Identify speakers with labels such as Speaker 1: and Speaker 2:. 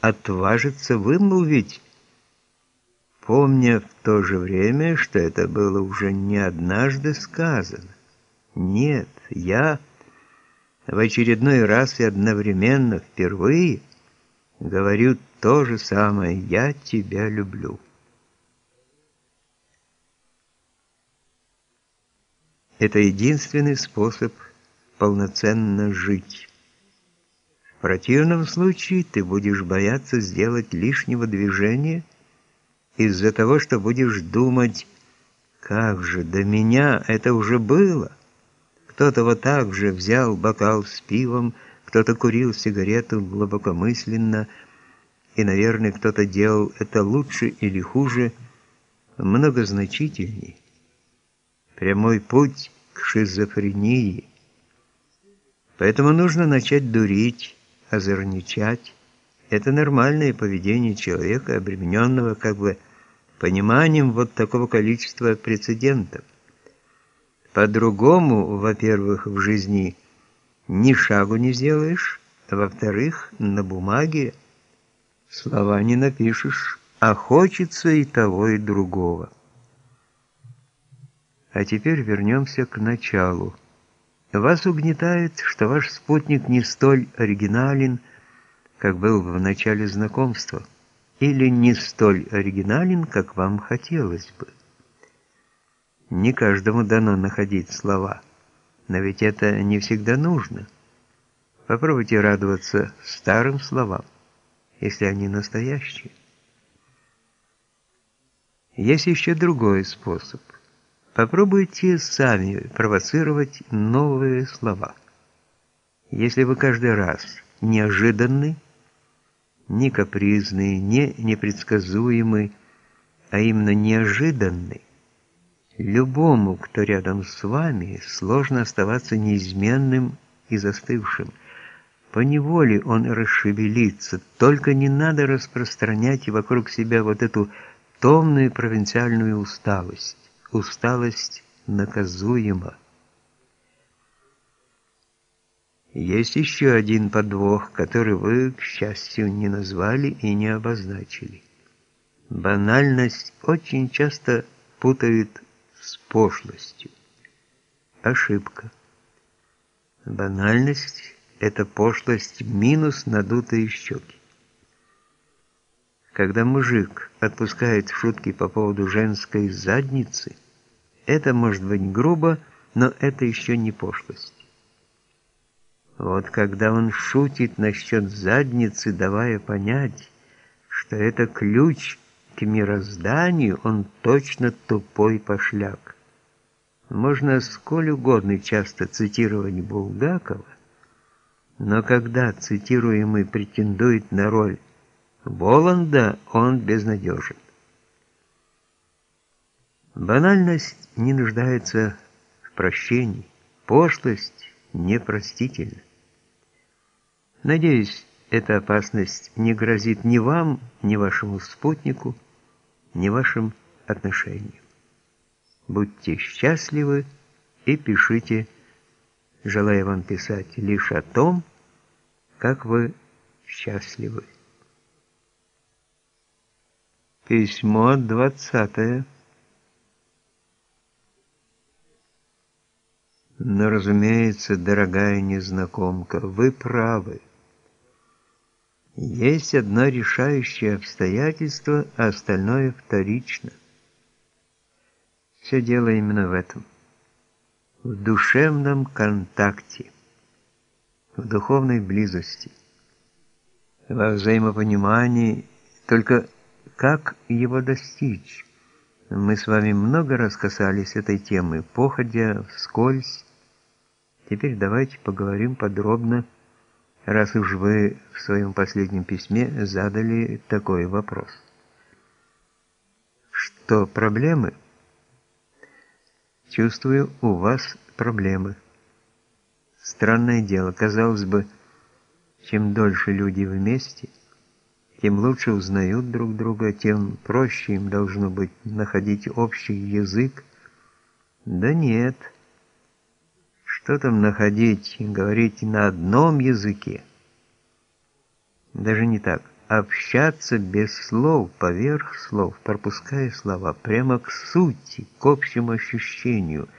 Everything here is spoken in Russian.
Speaker 1: отважится вымолвить, помня в то же время, что это было уже не однажды сказано. Нет, я в очередной раз и одновременно впервые говорю то же самое «я тебя люблю». Это единственный способ полноценно жить. В противном случае ты будешь бояться сделать лишнего движения из-за того, что будешь думать, как же, до меня это уже было. Кто-то вот так же взял бокал с пивом, кто-то курил сигарету глубокомысленно, и, наверное, кто-то делал это лучше или хуже, многозначительней. Прямой путь к шизофрении. Поэтому нужно начать дурить, озорничать. Это нормальное поведение человека, обремененного как бы пониманием вот такого количества прецедентов. По-другому, во-первых, в жизни ни шагу не сделаешь, а во-вторых, на бумаге слова не напишешь, а хочется и того, и другого. А теперь вернемся к началу. Вас угнетает, что ваш спутник не столь оригинален, как был в начале знакомства, или не столь оригинален, как вам хотелось бы. Не каждому дано находить слова, но ведь это не всегда нужно. Попробуйте радоваться старым словам, если они настоящие. Есть еще другой способ – Попробуйте сами провоцировать новые слова. Если вы каждый раз неожиданный, не капризный, не непредсказуемый, а именно неожиданный, любому, кто рядом с вами, сложно оставаться неизменным и застывшим. По неволе он расшевелится, только не надо распространять вокруг себя вот эту томную провинциальную усталость усталость наказуема. Есть еще один подвох, который вы, к счастью, не назвали и не обозначили. Банальность очень часто путают с пошлостью. Ошибка. Банальность – это пошлость минус надутые щеки. Когда мужик отпускает шутки по поводу женской задницы, это может быть грубо, но это еще не пошлость. Вот когда он шутит насчет задницы, давая понять, что это ключ к мирозданию, он точно тупой пошляк. Можно сколь угодно часто цитировать Булгакова, но когда цитируемый претендует на роль Воланда он безнадежен. Банальность не нуждается в прощении, пошлость непростительна. Надеюсь, эта опасность не грозит ни вам, ни вашему спутнику, ни вашим отношениям. Будьте счастливы и пишите, желая вам писать лишь о том, как вы счастливы. Письмо двадцатое. Но, разумеется, дорогая незнакомка, вы правы. Есть одно решающее обстоятельство, а остальное вторично. Все дело именно в этом. В душевном контакте, в духовной близости, во взаимопонимании, только как его достичь? Мы с вами много раз касались этой темы, походя вскользь. Теперь давайте поговорим подробно, раз уж вы в своем последнем письме задали такой вопрос. Что проблемы? Чувствую, у вас проблемы. Странное дело, казалось бы, чем дольше люди вместе, тем лучше узнают друг друга, тем проще им должно быть находить общий язык. Да нет. Что там находить, говорить на одном языке? Даже не так. общаться без слов, поверх слов, пропуская слова, прямо к сути, к общему ощущению –